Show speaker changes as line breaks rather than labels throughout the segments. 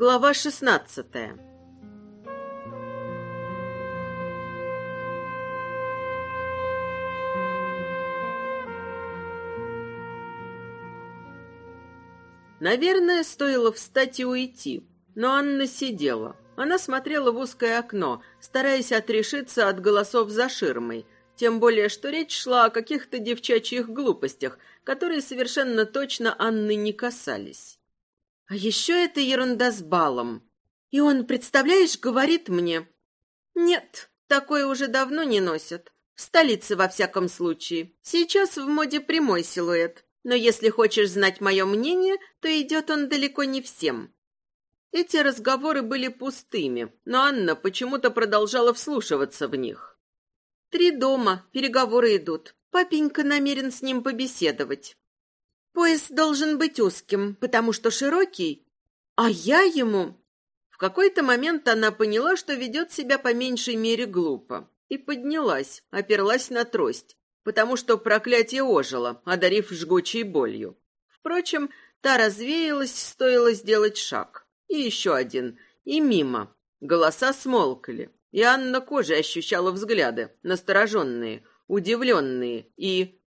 Глава шестнадцатая Наверное, стоило встать и уйти, но Анна сидела. Она смотрела в узкое окно, стараясь отрешиться от голосов за ширмой, тем более, что речь шла о каких-то девчачьих глупостях, которые совершенно точно Анны не касались. А еще это ерунда с балом. И он, представляешь, говорит мне... Нет, такое уже давно не носят. В столице, во всяком случае. Сейчас в моде прямой силуэт. Но если хочешь знать мое мнение, то идет он далеко не всем. Эти разговоры были пустыми, но Анна почему-то продолжала вслушиваться в них. Три дома, переговоры идут. Папенька намерен с ним побеседовать. Пояс должен быть узким, потому что широкий, а я ему... В какой-то момент она поняла, что ведет себя по меньшей мере глупо, и поднялась, оперлась на трость, потому что проклятие ожило, одарив жгучей болью. Впрочем, та развеялась, стоило сделать шаг. И еще один, и мимо. Голоса смолкли. И Анна кожей ощущала взгляды, настороженные, удивленные и...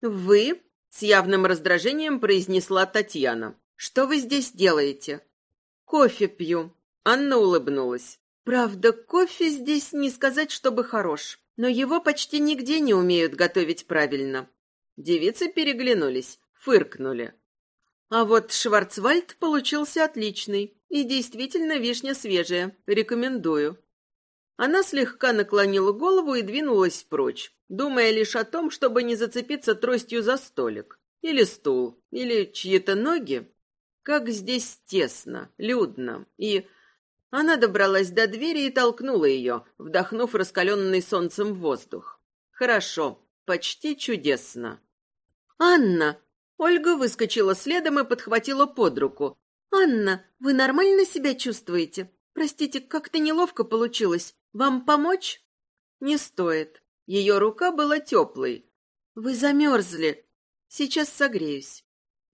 «Вы?» — с явным раздражением произнесла Татьяна. «Что вы здесь делаете?» «Кофе пью». Анна улыбнулась. «Правда, кофе здесь не сказать, чтобы хорош, но его почти нигде не умеют готовить правильно». Девицы переглянулись, фыркнули. А вот Шварцвальд получился отличный. И действительно вишня свежая. Рекомендую. Она слегка наклонила голову и двинулась прочь, думая лишь о том, чтобы не зацепиться тростью за столик. Или стул, или чьи-то ноги. Как здесь тесно, людно. И она добралась до двери и толкнула ее, вдохнув раскаленный солнцем воздух. Хорошо, почти чудесно. «Анна!» Ольга выскочила следом и подхватила под руку. «Анна, вы нормально себя чувствуете? Простите, как-то неловко получилось. Вам помочь?» «Не стоит. Ее рука была теплой. Вы замерзли. Сейчас согреюсь».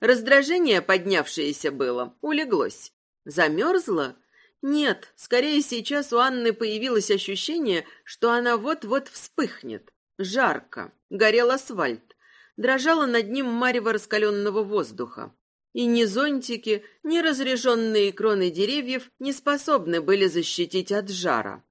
Раздражение, поднявшееся было, улеглось. Замерзла? Нет, скорее сейчас у Анны появилось ощущение, что она вот-вот вспыхнет. Жарко. Горел асфальт. Дрожала над ним марево раскаленного воздуха. И ни зонтики, ни разреженные кроны деревьев не способны были защитить от жара.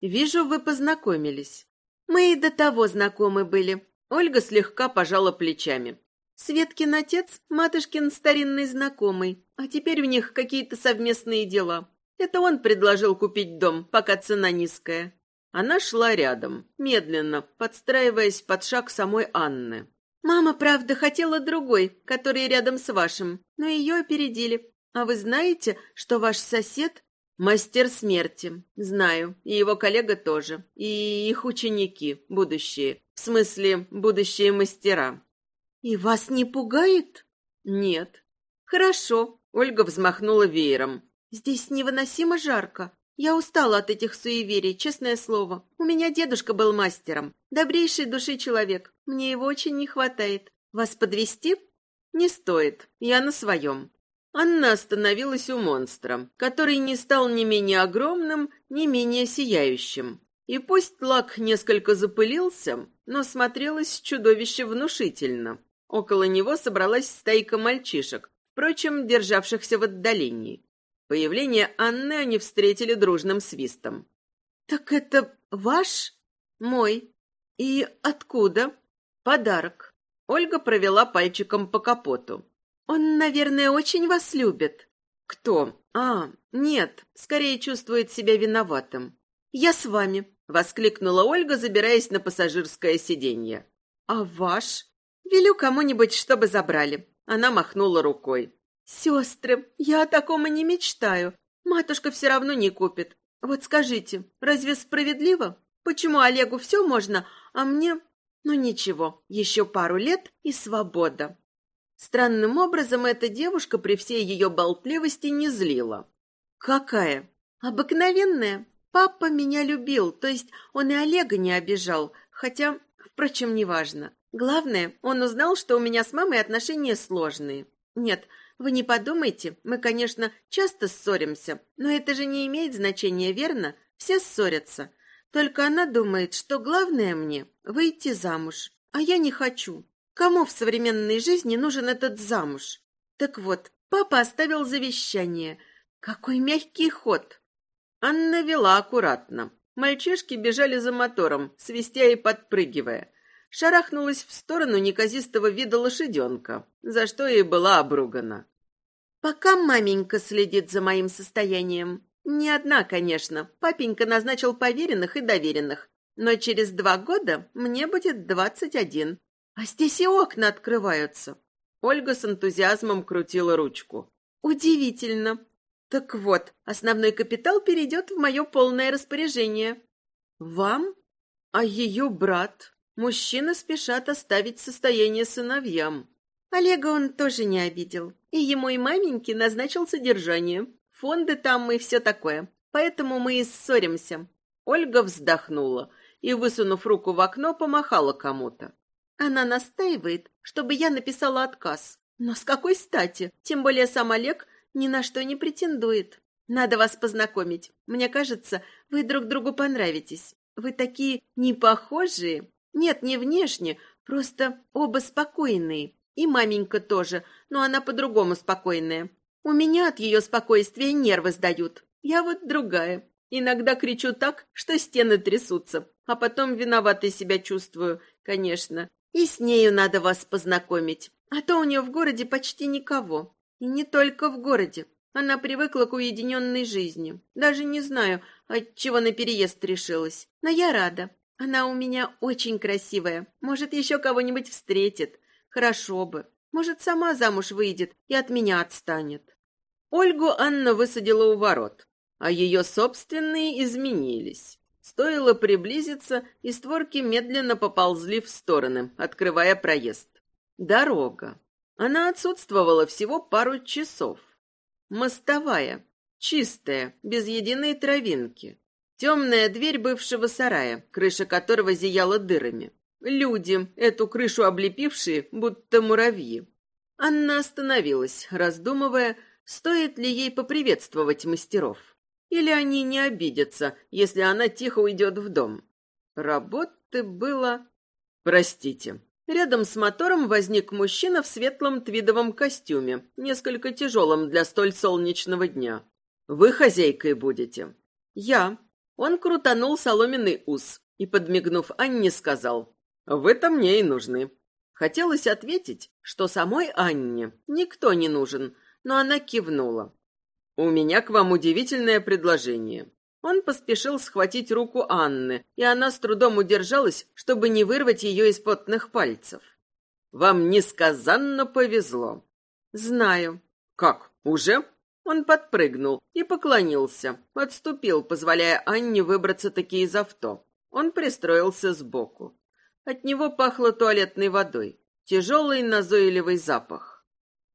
Вижу, вы познакомились. Мы и до того знакомы были. Ольга слегка пожала плечами. Светкин отец, матушкин старинный знакомый, а теперь у них какие-то совместные дела. Это он предложил купить дом, пока цена низкая. Она шла рядом, медленно, подстраиваясь под шаг самой Анны. Мама, правда, хотела другой, который рядом с вашим, но ее опередили. А вы знаете, что ваш сосед Мастер смерти. Знаю. И его коллега тоже. И их ученики, будущие. В смысле, будущие мастера. И вас не пугает? Нет. Хорошо. Ольга взмахнула веером. Здесь невыносимо жарко. Я устала от этих суеверий, честное слово. У меня дедушка был мастером. Добрейшей души человек. Мне его очень не хватает. Вас подвести? Не стоит. Я на своем. Анна остановилась у монстра, который не стал ни менее огромным, ни менее сияющим. И пусть лак несколько запылился, но смотрелось чудовище внушительно. Около него собралась стайка мальчишек, впрочем, державшихся в отдалении. Появление Анны они встретили дружным свистом. «Так это ваш?» «Мой. И откуда?» «Подарок». Ольга провела пальчиком по капоту. Он, наверное, очень вас любит. Кто? А, нет, скорее чувствует себя виноватым. Я с вами, воскликнула Ольга, забираясь на пассажирское сиденье. А ваш? Велю кому-нибудь, чтобы забрали. Она махнула рукой. Сестры, я о таком и не мечтаю. Матушка все равно не купит. Вот скажите, разве справедливо? Почему Олегу все можно, а мне... Ну ничего, еще пару лет и свобода. Странным образом эта девушка при всей ее болтливости не злила. «Какая?» «Обыкновенная. Папа меня любил, то есть он и Олега не обижал, хотя, впрочем, неважно. Главное, он узнал, что у меня с мамой отношения сложные. Нет, Вы не подумайте, мы, конечно, часто ссоримся, но это же не имеет значения, верно? Все ссорятся. Только она думает, что главное мне — выйти замуж. А я не хочу. Кому в современной жизни нужен этот замуж? Так вот, папа оставил завещание. Какой мягкий ход. Анна вела аккуратно. Мальчишки бежали за мотором, свистя и подпрыгивая. Шарахнулась в сторону неказистого вида лошаденка, за что ей была обругана. «Пока маменька следит за моим состоянием. Не одна, конечно. Папенька назначил поверенных и доверенных. Но через два года мне будет двадцать один. А здесь и окна открываются». Ольга с энтузиазмом крутила ручку. «Удивительно. Так вот, основной капитал перейдет в мое полное распоряжение. Вам? А ее брат? Мужчины спешат оставить состояние сыновьям. Олега он тоже не обидел. И ему и маменьке назначил содержание. Фонды там и все такое. Поэтому мы и ссоримся. Ольга вздохнула и, высунув руку в окно, помахала кому-то. Она настаивает, чтобы я написала отказ. Но с какой стати? Тем более сам Олег ни на что не претендует. Надо вас познакомить. Мне кажется, вы друг другу понравитесь. Вы такие непохожие. Нет, не внешне, просто оба спокойные. И маменька тоже, но она по-другому спокойная. У меня от ее спокойствия нервы сдают. Я вот другая. Иногда кричу так, что стены трясутся, а потом виноватой себя чувствую, конечно. И с нею надо вас познакомить, а то у нее в городе почти никого. И не только в городе. Она привыкла к уединенной жизни. Даже не знаю, от чего на переезд решилась. Но я рада. Она у меня очень красивая. Может, еще кого-нибудь встретит. Хорошо бы. Может, сама замуж выйдет и от меня отстанет. Ольгу Анна высадила у ворот, а ее собственные изменились. Стоило приблизиться, и створки медленно поползли в стороны, открывая проезд. Дорога. Она отсутствовала всего пару часов. Мостовая, чистая, без единой травинки. Темная дверь бывшего сарая, крыша которого зияла дырами. Люди, эту крышу облепившие, будто муравьи. Анна остановилась, раздумывая, стоит ли ей поприветствовать мастеров. Или они не обидятся, если она тихо уйдет в дом. Работы было... Простите, Рядом с мотором возник мужчина в светлом твидовом костюме, несколько тяжелом для столь солнечного дня. «Вы хозяйкой будете?» «Я». Он крутанул соломенный ус и, подмигнув Анне, сказал, «Вы-то мне и нужны». Хотелось ответить, что самой Анне никто не нужен, но она кивнула. «У меня к вам удивительное предложение. Он поспешил схватить руку Анны, и она с трудом удержалась, чтобы не вырвать ее из потных пальцев. «Вам несказанно повезло». «Знаю». «Как, уже?» Он подпрыгнул и поклонился, отступил, позволяя Анне выбраться таки из авто. Он пристроился сбоку. От него пахло туалетной водой. Тяжелый назойливый запах.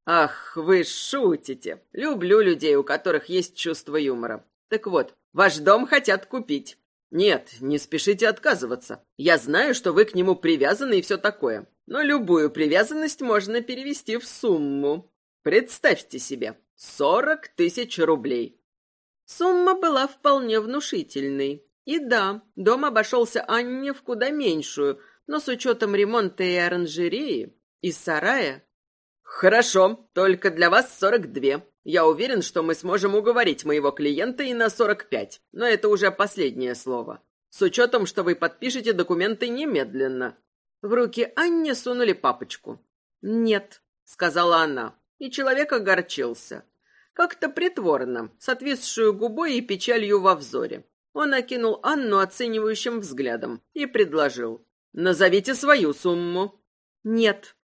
«Ах, вы шутите! Люблю людей, у которых есть чувство юмора. Так вот, Ваш дом хотят купить. Нет, не спешите отказываться. Я знаю, что вы к нему привязаны и все такое. Но любую привязанность можно перевести в сумму. Представьте себе, сорок тысяч рублей. Сумма была вполне внушительной. И да, дом обошелся Анне в куда меньшую, но с учетом ремонта и оранжереи, и сарая... Хорошо, только для вас сорок две. Я уверен, что мы сможем уговорить моего клиента и на 45, но это уже последнее слово. С учетом, что вы подпишете документы немедленно. В руки Анне сунули папочку. «Нет», — сказала она, и человек огорчился. Как-то притворно, с отвисшую губой и печалью во взоре. Он окинул Анну оценивающим взглядом и предложил. «Назовите свою сумму». «Нет».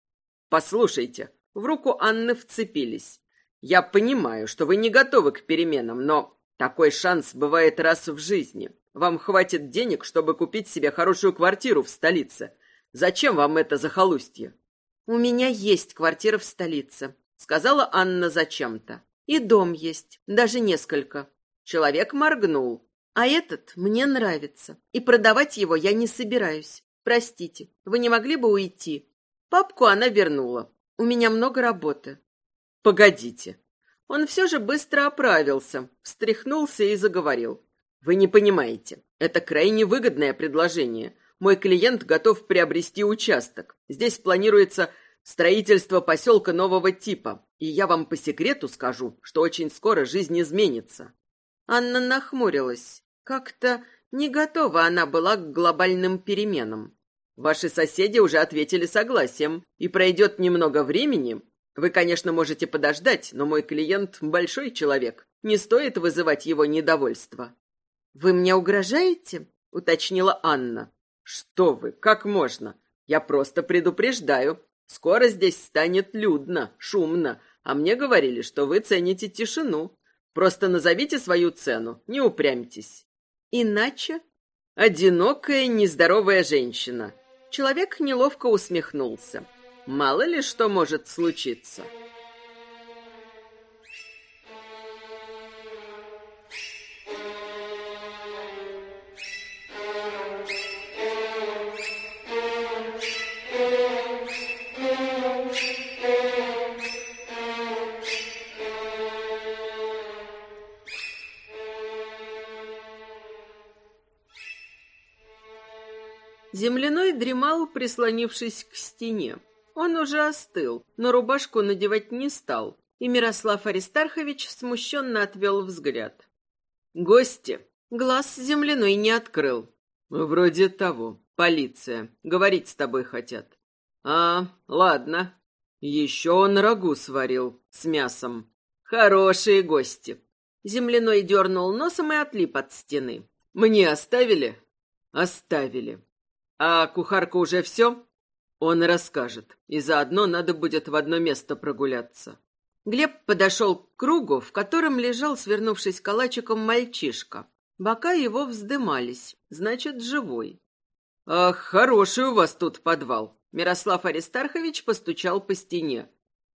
«Послушайте». В руку Анны вцепились. Я понимаю, что вы не готовы к переменам, но такой шанс бывает раз в жизни. Вам хватит денег, чтобы купить себе хорошую квартиру в столице. Зачем вам это захолустье? У меня есть квартира в столице, сказала Анна зачем-то. И дом есть, даже несколько. Человек моргнул. А этот мне нравится, и продавать его я не собираюсь. Простите, вы не могли бы уйти? Папку она вернула. У меня много работы. Погодите. Он все же быстро оправился, встряхнулся и заговорил. Вы не понимаете. Это крайне выгодное предложение. Мой клиент готов приобрести участок. Здесь планируется строительство поселка нового типа. И я вам по секрету скажу, что очень скоро жизнь изменится. Анна нахмурилась. Как-то не готова она была к глобальным переменам. Ваши соседи уже ответили согласием, и пройдет немного времени. Вы, конечно, можете подождать, но мой клиент большой человек. Не стоит вызывать его недовольство. Вы мне угрожаете? уточнила Анна. Что вы? Как можно? Я просто предупреждаю. Скоро здесь станет людно, шумно, а мне говорили, что вы цените тишину. Просто назовите свою цену, не упрямьтесь. Иначе одинокая, нездоровая женщина. Человек неловко усмехнулся. Мало ли что может случиться. Земляной дремал, прислонившись к стене. Он уже остыл, но рубашку надевать не стал, и Мирослав Аристархович смущенно отвел взгляд. «Гости!» Глаз земляной не открыл. «Вроде того. Полиция. Говорить с тобой хотят». «А, ладно. Еще он рагу сварил с мясом. Хорошие гости». Земляной дернул носом и отлип от стены. «Мне оставили?» «Оставили. А кухарка уже все? Он расскажет. И заодно надо будет в одно место прогуляться. Глеб подошел к кругу, в котором лежал, свернувшись калачиком, мальчишка. Бока его вздымались, значит, живой. «Ах, хороший у вас тут подвал!» Мирослав Аристархович постучал по стене.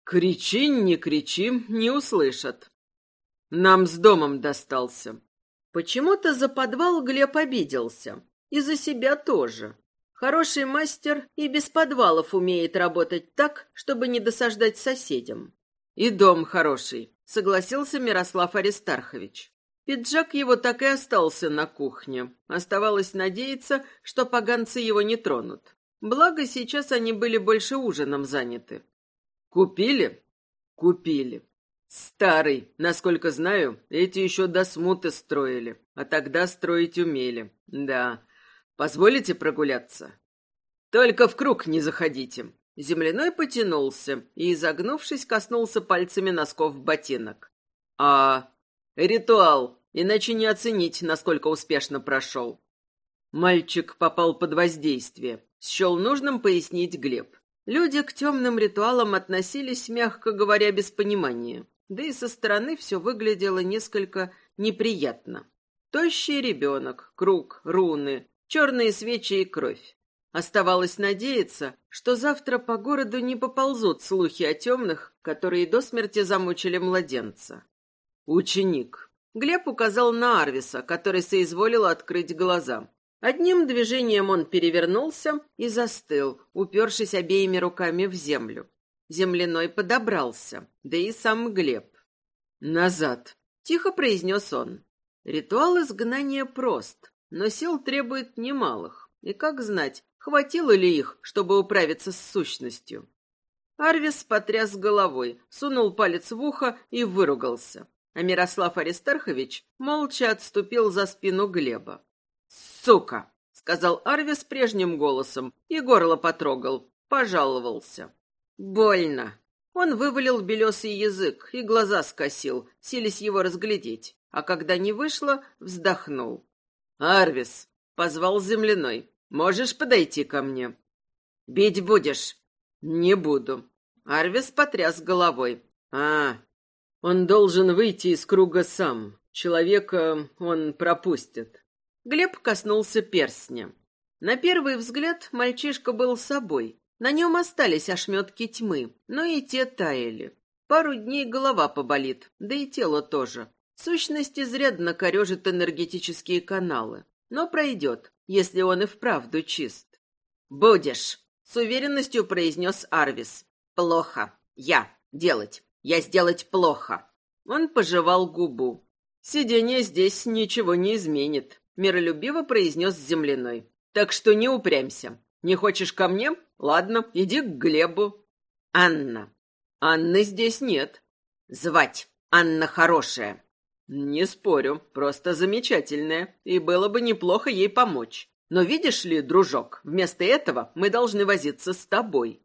«Кричи, не кричи, не услышат. Нам с домом достался». Почему-то за подвал Глеб обиделся. И за себя тоже. Хороший мастер и без подвалов умеет работать так, чтобы не досаждать соседям. И дом хороший, согласился Мирослав Аристархович. Пиджак его так и остался на кухне. Оставалось надеяться, что поганцы его не тронут. Благо, сейчас они были больше ужином заняты. Купили? Купили. Старый, насколько знаю, эти еще до смуты строили, а тогда строить умели. Да, Позволите прогуляться? Только в круг не заходите. Земляной потянулся и, изогнувшись, коснулся пальцами носков ботинок. А ритуал, иначе не оценить, насколько успешно прошел. Мальчик попал под воздействие. Счел нужным пояснить Глеб. Люди к темным ритуалам относились, мягко говоря, без понимания. Да и со стороны все выглядело несколько неприятно. Тощий ребенок, круг, руны, черные свечи и кровь. Оставалось надеяться, что завтра по городу не поползут слухи о темных, которые до смерти замучили младенца. «Ученик». Глеб указал на Арвиса, который соизволил открыть глаза. Одним движением он перевернулся и застыл, упершись обеими руками в землю. Земляной подобрался, да и сам Глеб. «Назад», — тихо произнес он. Ритуал изгнания прост но сил требует немалых. И как знать, хватило ли их, чтобы управиться с сущностью? Арвис потряс головой, сунул палец в ухо и выругался. А Мирослав Аристархович молча отступил за спину Глеба. «Сука!» — сказал Арвис прежним голосом и горло потрогал, пожаловался. «Больно!» Он вывалил белесый язык и глаза скосил, сились его разглядеть, а когда не вышло, вздохнул. «Арвис!» — позвал земляной. «Можешь подойти ко мне?» «Бить будешь?» «Не буду». Арвис потряс головой. «А, он должен выйти из круга сам. Человека он пропустит». Глеб коснулся перстня. На первый взгляд мальчишка был собой. На нем остались ошметки тьмы, но и те таяли. Пару дней голова поболит, да и тело тоже. Сущность изрядно корежит энергетические каналы, но пройдет, если он и вправду чист. «Будешь», — с уверенностью произнес Арвис. «Плохо. Я. Делать. Я сделать плохо. Он пожевал губу. Сидение здесь ничего не изменит, миролюбиво произнес земляной. Так что не упрямься. Не хочешь ко мне? Ладно, иди к Глебу. Анна. Анны здесь нет. Звать. Анна хорошая. Не спорю, просто замечательная, и было бы неплохо ей помочь. Но видишь ли, дружок, вместо этого мы должны возиться с тобой.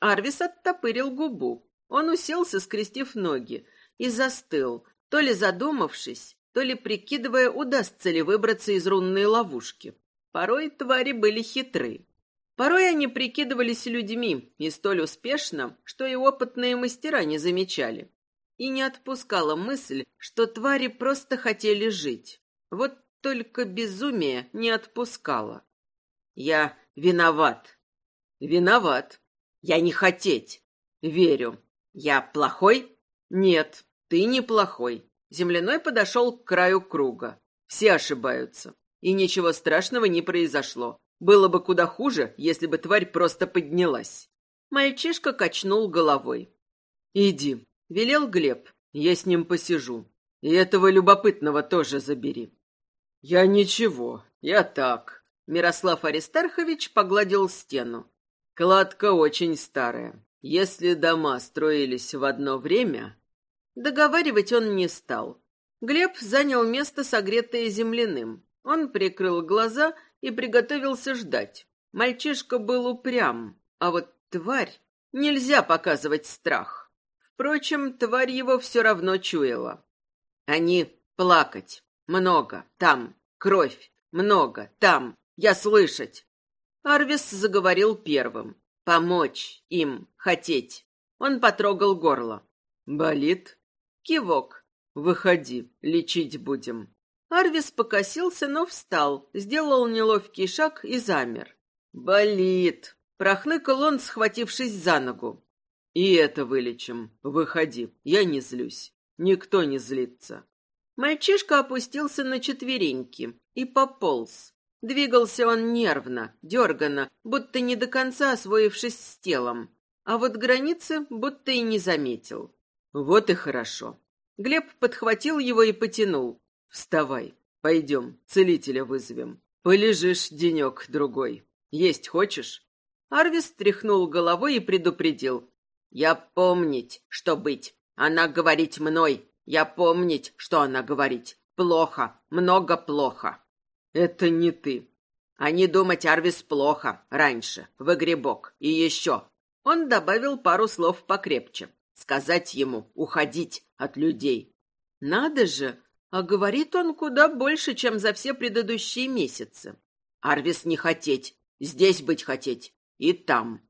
Арвис оттопырил губу. Он уселся, скрестив ноги, и застыл, то ли задумавшись, то ли прикидывая, удастся ли выбраться из рунной ловушки. Порой твари были хитры. Порой они прикидывались людьми, и столь успешно, что и опытные мастера не замечали и не отпускала мысль, что твари просто хотели жить. Вот только безумие не отпускало. Я виноват. Виноват. Я не хотеть. Верю. Я плохой? Нет, ты не плохой. Земляной подошел к краю круга. Все ошибаются. И ничего страшного не произошло. Было бы куда хуже, если бы тварь просто поднялась. Мальчишка качнул головой. «Иди, Велел Глеб. Я с ним посижу. И этого любопытного тоже забери. Я ничего, я так. Мирослав Аристархович погладил стену. Кладка очень старая. Если дома строились в одно время... Договаривать он не стал. Глеб занял место, согретое земляным. Он прикрыл глаза и приготовился ждать. Мальчишка был упрям, а вот тварь... Нельзя показывать страх. Впрочем, тварь его все равно чуяла. Они плакать. Много. Там. Кровь. Много. Там. Я слышать. Арвис заговорил первым. Помочь им. Хотеть. Он потрогал горло. Болит? Кивок. Выходи. Лечить будем. Арвис покосился, но встал, сделал неловкий шаг и замер. «Болит!» — прохныкал он, схватившись за ногу. И это вылечим. Выходи, я не злюсь. Никто не злится. Мальчишка опустился на четвереньки и пополз. Двигался он нервно, дерганно, будто не до конца освоившись с телом. А вот границы будто и не заметил. Вот и хорошо. Глеб подхватил его и потянул. «Вставай, пойдем, целителя вызовем. Полежишь денек-другой. Есть хочешь?» Арвис тряхнул головой и предупредил. Я помнить, что быть. Она говорить мной. Я помнить, что она говорить. Плохо, много плохо. Это не ты. Не думать, Арвис, плохо. Раньше, в грибок. И еще. Он добавил пару слов покрепче. Сказать ему уходить от людей. Надо же, а говорит он куда больше, чем за все предыдущие месяцы. Арвис не хотеть, здесь быть хотеть и там.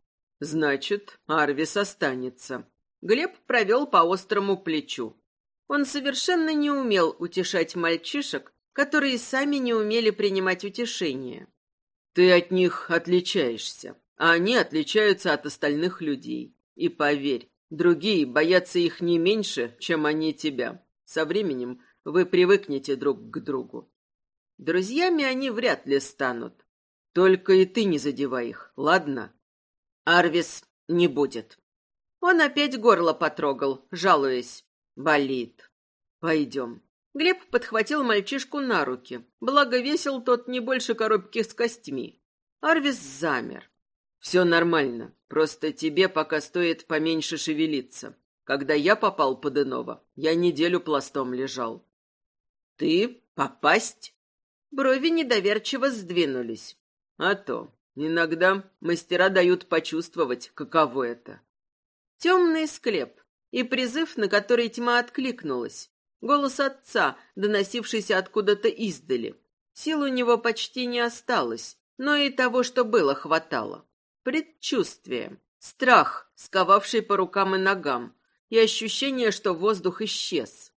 Значит, Арвис останется. Глеб провел по острому плечу. Он совершенно не умел утешать мальчишек, которые сами не умели принимать утешение. Ты от них отличаешься, а они отличаются от остальных людей. И поверь, другие боятся их не меньше, чем они тебя. Со временем вы привыкнете друг к другу. Друзьями они вряд ли станут. Только и ты не задевай их, ладно? Арвис не будет. Он опять горло потрогал, жалуясь. Болит. Пойдем. Глеб подхватил мальчишку на руки. Благо весил тот не больше коробки с костьми. Арвис замер. Все нормально. Просто тебе пока стоит поменьше шевелиться. Когда я попал под иного, я неделю пластом лежал. Ты попасть? Брови недоверчиво сдвинулись. А то Иногда мастера дают почувствовать, каково это. Темный склеп и призыв, на который тьма откликнулась. Голос отца, доносившийся откуда-то издали. Сил у него почти не осталось, но и того, что было, хватало. Предчувствие, страх, сковавший по рукам и ногам, и ощущение, что воздух исчез.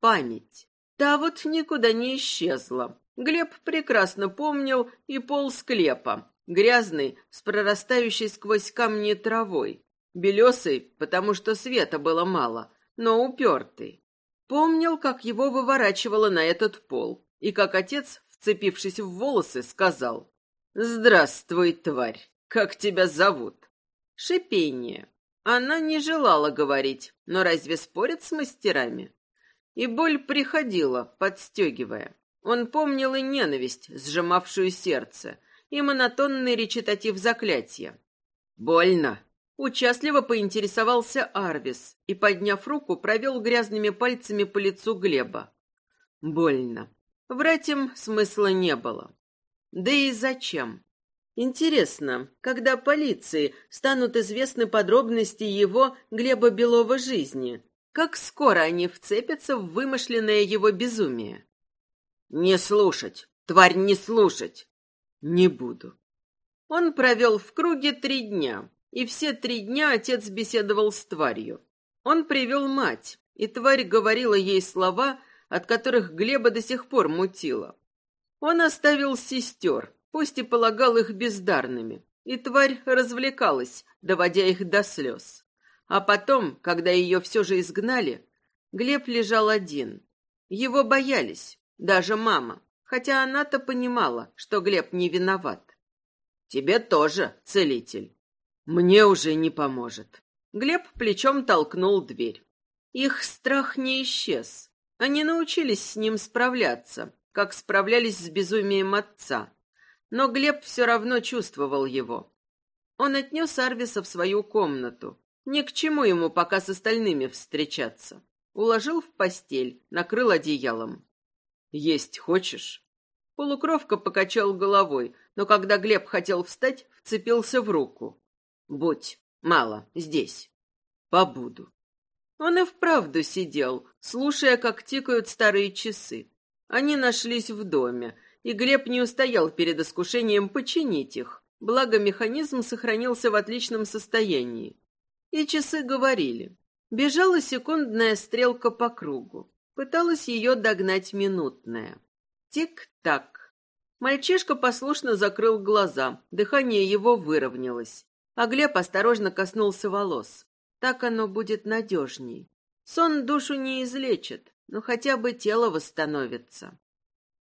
Память. Та вот никуда не исчезла. Глеб прекрасно помнил и пол склепа, Грязный, с прорастающей сквозь камни травой. Белесый, потому что света было мало, но упертый. Помнил, как его выворачивало на этот пол, и как отец, вцепившись в волосы, сказал «Здравствуй, тварь! Как тебя зовут?» Шипение. Она не желала говорить, но разве спорят с мастерами? И боль приходила, подстегивая. Он помнил и ненависть, сжимавшую сердце, и монотонный речитатив заклятия. «Больно!» Участливо поинтересовался Арвис и, подняв руку, провел грязными пальцами по лицу Глеба. Больно. Врать им смысла не было. Да и зачем? Интересно, когда полиции станут известны подробности его, Глеба Белова, жизни, как скоро они вцепятся в вымышленное его безумие? «Не слушать! Тварь, не слушать!» «Не буду». Он провел в круге три дня, и все три дня отец беседовал с тварью. Он привел мать, и тварь говорила ей слова, от которых Глеба до сих пор мутило. Он оставил сестер, пусть и полагал их бездарными, и тварь развлекалась, доводя их до слез. А потом, когда ее все же изгнали, Глеб лежал один. Его боялись, даже мама, хотя она-то понимала, что Глеб не виноват. «Тебе тоже, целитель». Мне уже не поможет. Глеб плечом толкнул дверь. Их страх не исчез. Они научились с ним справляться, как справлялись с безумием отца. Но Глеб все равно чувствовал его. Он отнес Арвиса в свою комнату. Ни к чему ему пока с остальными встречаться. Уложил в постель, накрыл одеялом. «Есть хочешь?» Полукровка покачал головой, но когда Глеб хотел встать, вцепился в руку. Будь, мало, здесь. Побуду. Он и вправду сидел, слушая, как тикают старые часы. Они нашлись в доме, и Глеб не устоял перед искушением починить их, благо механизм сохранился в отличном состоянии. И часы говорили. Бежала секундная стрелка по кругу. Пыталась ее догнать минутная. Тик-так. Мальчишка послушно закрыл глаза, дыхание его выровнялось а Глеб осторожно коснулся волос. Так оно будет надежней. Сон душу не излечит, но хотя бы тело восстановится.